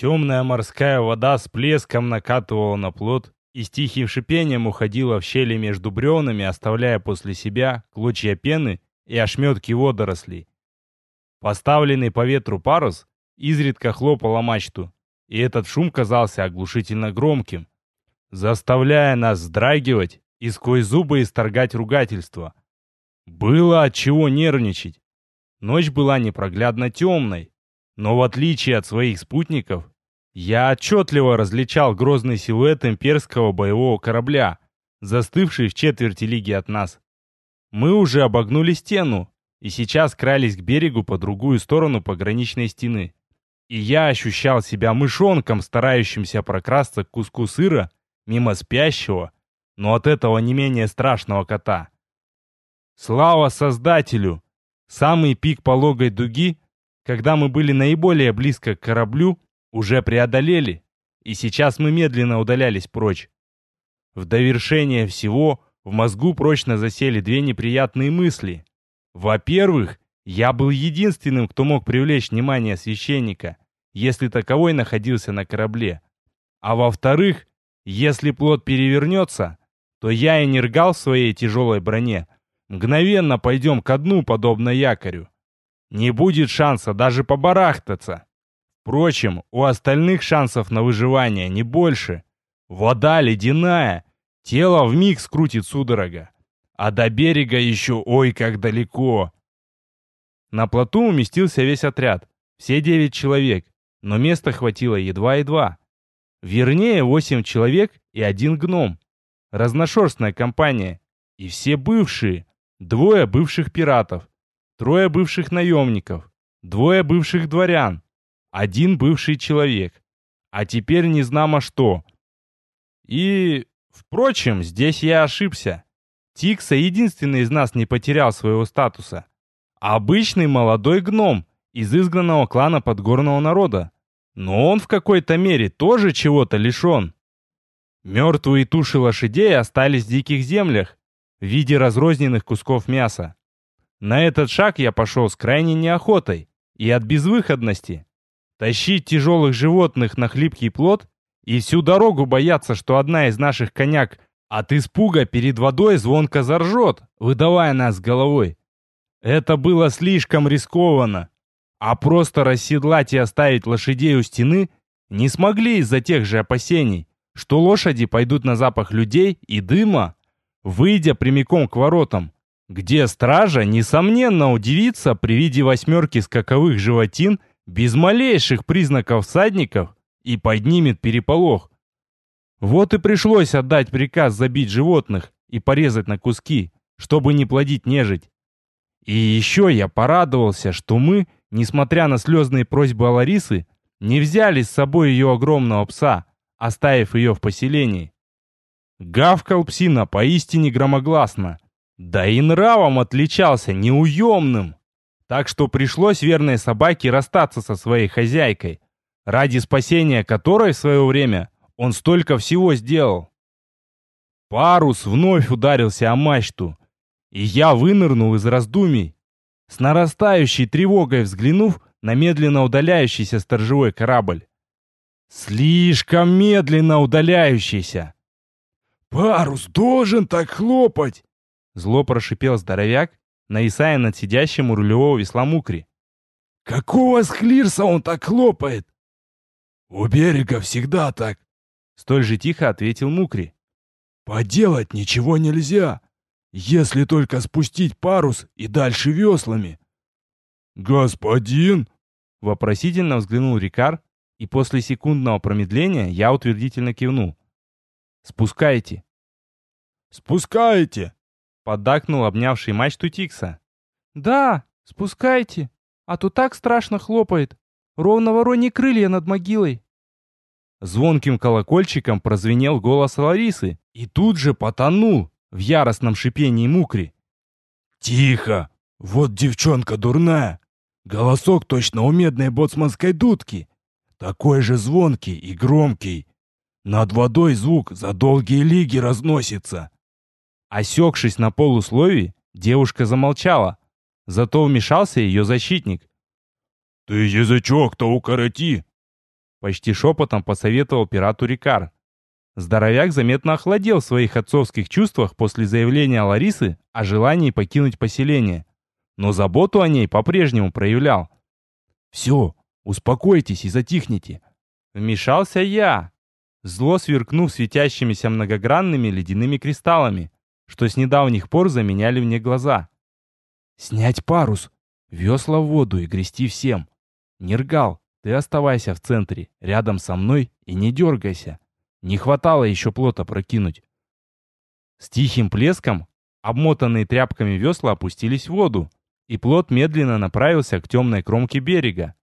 Темная морская вода с плеском накатывала на плот и с тихим шипением уходила в щели между бревнами, оставляя после себя клочья пены и ошметки водорослей. Поставленный по ветру парус изредка хлопал о мачту, и этот шум казался оглушительно громким, заставляя нас вздрагивать и сквозь зубы исторгать ругательства. Было от чего нервничать. Ночь была непроглядно темной, но в отличие от своих спутников, я отчетливо различал грозный силуэт имперского боевого корабля, застывший в четверти лиги от нас. Мы уже обогнули стену и сейчас крались к берегу по другую сторону пограничной стены. И я ощущал себя мышонком, старающимся прокрасться к куску сыра мимо спящего, но от этого не менее страшного кота. Слава Создателю! Самый пик пологой дуги, когда мы были наиболее близко к кораблю, уже преодолели, и сейчас мы медленно удалялись прочь. В довершение всего в мозгу прочно засели две неприятные мысли. Во-первых, я был единственным, кто мог привлечь внимание священника, если таковой находился на корабле. А во-вторых, если плод перевернется, то я и нергал в своей тяжелой броне. Мгновенно пойдем ко дну, подобно якорю. Не будет шанса даже побарахтаться. Впрочем, у остальных шансов на выживание не больше. Вода ледяная, тело вмиг скрутит судорога. А до берега еще ой как далеко. На плоту уместился весь отряд, все девять человек, но места хватило едва-едва. Вернее, восемь человек и один гном. Разношерстная компания. И все бывшие. Двое бывших пиратов. Трое бывших наемников. Двое бывших дворян. Один бывший человек. А теперь не знамо что. И, впрочем, здесь я ошибся. Тикса единственный из нас не потерял своего статуса. Обычный молодой гном из изгнанного клана подгорного народа. Но он в какой-то мере тоже чего-то лишен. Мертвые туши лошадей остались в диких землях в виде разрозненных кусков мяса. На этот шаг я пошел с крайней неохотой и от безвыходности. Тащить тяжелых животных на хлипкий плод и всю дорогу бояться, что одна из наших коняк от испуга перед водой звонко заржет, выдавая нас головой. Это было слишком рискованно. А просто расседлать и оставить лошадей у стены не смогли из-за тех же опасений, что лошади пойдут на запах людей и дыма, выйдя прямиком к воротам, где стража, несомненно, удивится при виде восьмерки скаковых животин без малейших признаков всадников и поднимет переполох. Вот и пришлось отдать приказ забить животных и порезать на куски, чтобы не плодить нежить. И еще я порадовался, что мы несмотря на слезные просьбы Аларисы, не взяли с собой ее огромного пса, оставив ее в поселении. Гавкал псина поистине громогласно, да и нравом отличался неуемным. Так что пришлось верной собаке расстаться со своей хозяйкой, ради спасения которой в свое время он столько всего сделал. Парус вновь ударился о мачту, и я вынырнул из раздумий, с нарастающей тревогой взглянув на медленно удаляющийся сторожевой корабль. Слишком медленно удаляющийся. «Парус должен так хлопать!» Зло прошипел здоровяк, нависая над сидящим у рулевого весла Мукри. «Какого схлирса он так хлопает?» «У берега всегда так», — столь же тихо ответил Мукри. «Поделать ничего нельзя. Если только спустить парус и дальше веслами. «Господин!» — вопросительно взглянул Рикар, и после секундного промедления я утвердительно кивнул. «Спускайте!» «Спускайте!» — поддакнул обнявший мачту Тикса. «Да, спускайте, а то так страшно хлопает. Ровно вороньи крылья над могилой». Звонким колокольчиком прозвенел голос Ларисы и тут же потонул, в яростном шипении мукри. «Тихо! Вот девчонка дурная! Голосок точно у медной боцманской дудки! Такой же звонкий и громкий! Над водой звук за долгие лиги разносится!» Осекшись на полусловии, девушка замолчала. Зато вмешался ее защитник. «Ты язычок-то укороти! Почти шепотом посоветовал пирату Рикар. Здоровяк заметно охладел в своих отцовских чувствах после заявления Ларисы о желании покинуть поселение. Но заботу о ней по-прежнему проявлял. «Все, успокойтесь и затихните». Вмешался я, зло сверкнув светящимися многогранными ледяными кристаллами, что с недавних пор заменяли мне глаза. «Снять парус, весла в воду и грести всем. Нергал, ты оставайся в центре, рядом со мной и не дергайся. Не хватало еще плота прокинуть». С тихим плеском обмотанные тряпками весла опустились в воду, и плот медленно направился к темной кромке берега.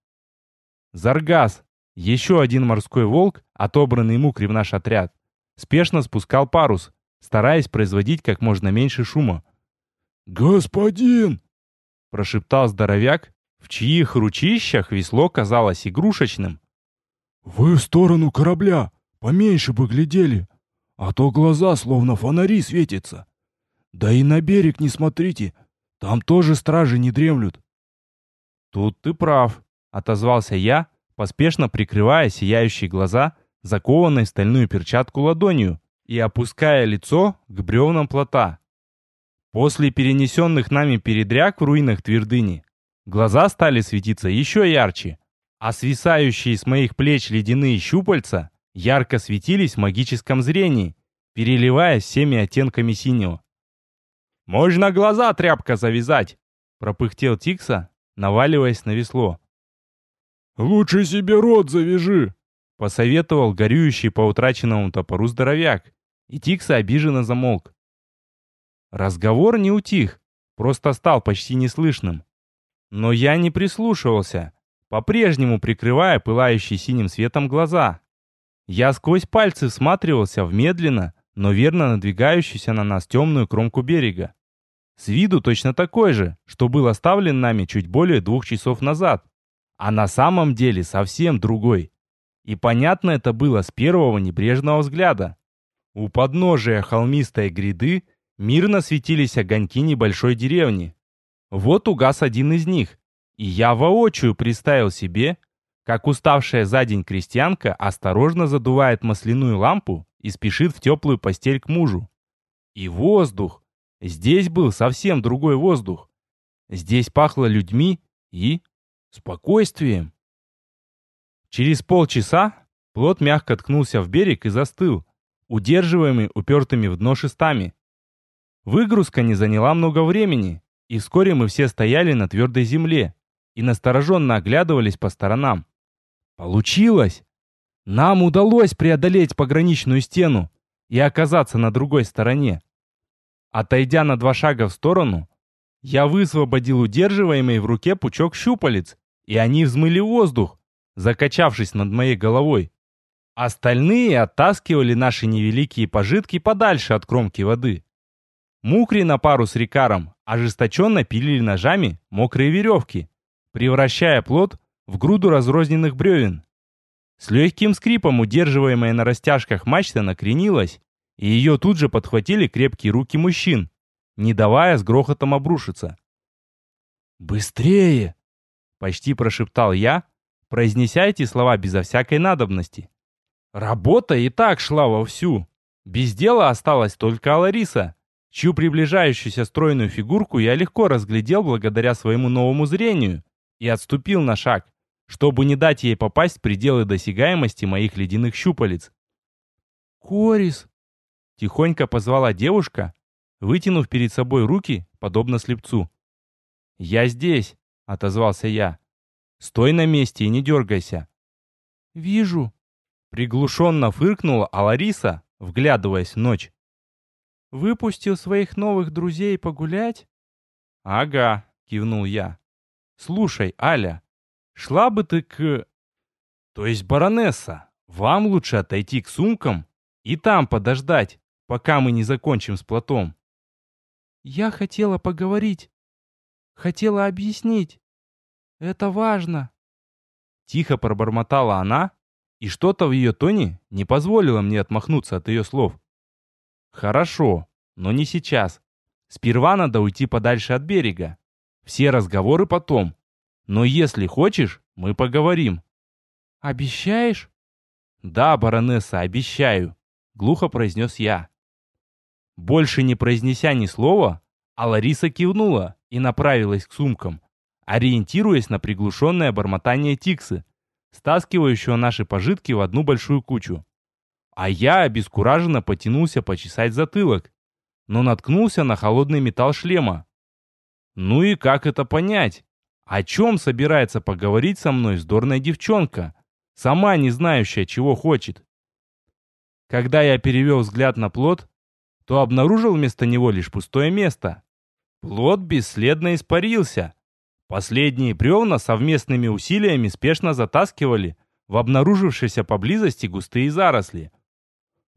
Заргас, еще один морской волк, отобранный мукри в наш отряд, спешно спускал парус, стараясь производить как можно меньше шума. «Господин!» — прошептал здоровяк, в чьих ручищах весло казалось игрушечным. «Вы в сторону корабля, поменьше бы глядели, а то глаза словно фонари светятся. Да и на берег не смотрите, там тоже стражи не дремлют». «Тут ты прав», — отозвался я, поспешно прикрывая сияющие глаза, закованной в стальную перчатку ладонью и опуская лицо к бревнам плота. После перенесенных нами передряг в руинах твердыни, глаза стали светиться еще ярче, а свисающие с моих плеч ледяные щупальца ярко светились в магическом зрении, переливаясь всеми оттенками синего. «Можно глаза тряпка завязать!» — пропыхтел Тикса, наваливаясь на весло. «Лучше себе рот завяжи!» — посоветовал горюющий по утраченному топору здоровяк, и Тикса обиженно замолк. Разговор не утих, просто стал почти неслышным. Но я не прислушивался, по-прежнему прикрывая пылающие синим светом глаза. Я сквозь пальцы всматривался в медленно, но верно надвигающуюся на нас темную кромку берега. С виду точно такой же, что был оставлен нами чуть более двух часов назад а на самом деле совсем другой. И понятно это было с первого небрежного взгляда. У подножия холмистой гряды мирно светились огоньки небольшой деревни. Вот угас один из них, и я воочию представил себе, как уставшая за день крестьянка осторожно задувает масляную лампу и спешит в теплую постель к мужу. И воздух. Здесь был совсем другой воздух. Здесь пахло людьми и спокойствием. Через полчаса плот мягко ткнулся в берег и застыл, удерживаемый упертыми в дно шестами. Выгрузка не заняла много времени, и вскоре мы все стояли на твердой земле и настороженно оглядывались по сторонам. Получилось! Нам удалось преодолеть пограничную стену и оказаться на другой стороне. Отойдя на два шага в сторону, я высвободил удерживаемый в руке пучок щупалец, и они взмыли воздух, закачавшись над моей головой. Остальные оттаскивали наши невеликие пожитки подальше от кромки воды. Мукри на пару с Рикаром ожесточенно пилили ножами мокрые веревки, превращая плод в груду разрозненных бревен. С легким скрипом удерживаемая на растяжках мачта накренилась, и ее тут же подхватили крепкие руки мужчин, не давая с грохотом обрушиться. «Быстрее!» — почти прошептал я, произнеся эти слова безо всякой надобности. Работа и так шла вовсю. Без дела осталась только Алариса, чью приближающуюся стройную фигурку я легко разглядел благодаря своему новому зрению и отступил на шаг, чтобы не дать ей попасть в пределы досягаемости моих ледяных щупалец. «Корис!» — тихонько позвала девушка, вытянув перед собой руки, подобно слепцу. «Я здесь», — отозвался я. «Стой на месте и не дергайся». «Вижу», — приглушенно фыркнула Алариса, вглядываясь в ночь. «Выпустил своих новых друзей погулять?» «Ага», — кивнул я. «Слушай, Аля, шла бы ты к...» «То есть, баронесса, вам лучше отойти к сумкам и там подождать, пока мы не закончим с платом. Я хотела поговорить. Хотела объяснить. Это важно. Тихо пробормотала она, и что-то в ее тоне не позволило мне отмахнуться от ее слов. Хорошо, но не сейчас. Сперва надо уйти подальше от берега. Все разговоры потом. Но если хочешь, мы поговорим. Обещаешь? Да, баронесса, обещаю, глухо произнес я. Больше не произнеся ни слова, а Лариса кивнула и направилась к сумкам, ориентируясь на приглушенное бормотание Тиксы, стаскивающего наши пожитки в одну большую кучу. А я обескураженно потянулся почесать затылок, но наткнулся на холодный металл шлема. Ну и как это понять? О чем собирается поговорить со мной вздорная девчонка, сама не знающая, чего хочет? Когда я перевел взгляд на плод, то обнаружил вместо него лишь пустое место. Плод бесследно испарился. Последние бревна совместными усилиями спешно затаскивали в обнаружившиеся поблизости густые заросли.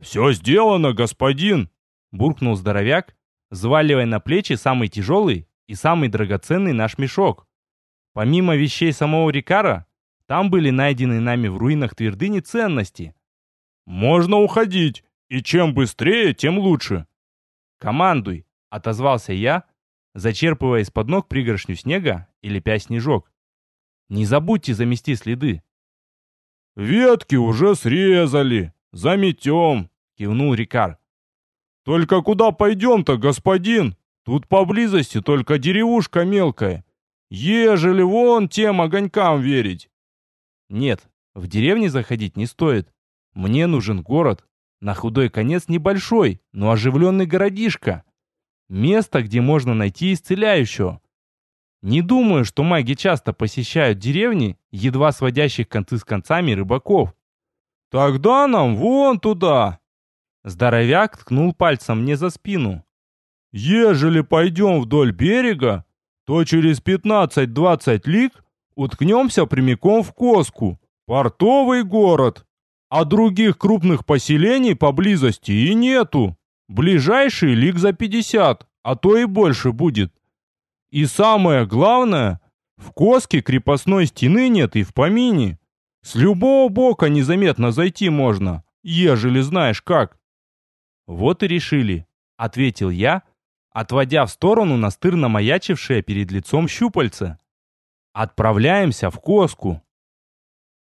«Все сделано, господин!» — буркнул здоровяк, взваливая на плечи самый тяжелый и самый драгоценный наш мешок. Помимо вещей самого Рикара, там были найдены нами в руинах твердыни ценности. «Можно уходить, и чем быстрее, тем лучше». «Командуй», — отозвался я, зачерпывая из-под ног пригоршню снега и лепя снежок. «Не забудьте замести следы». «Ветки уже срезали, заметем», — кивнул Рикар. «Только куда пойдем-то, господин? Тут поблизости только деревушка мелкая. Ежели вон тем огонькам верить». «Нет, в деревне заходить не стоит. Мне нужен город. На худой конец небольшой, но оживленный городишко. Место, где можно найти исцеляющего. Не думаю, что маги часто посещают деревни, едва сводящих концы с концами рыбаков. «Тогда нам вон туда!» Здоровяк ткнул пальцем мне за спину. «Ежели пойдем вдоль берега, то через 15-20 лиг уткнемся прямиком в Коску, портовый город, а других крупных поселений поблизости и нету. Ближайший лиг за 50, а то и больше будет. И самое главное, в Коске крепостной стены нет и в помине. С любого бока незаметно зайти можно, ежели знаешь как. Вот и решили, ответил я, отводя в сторону настырно маячившее перед лицом щупальце. Отправляемся в Коску.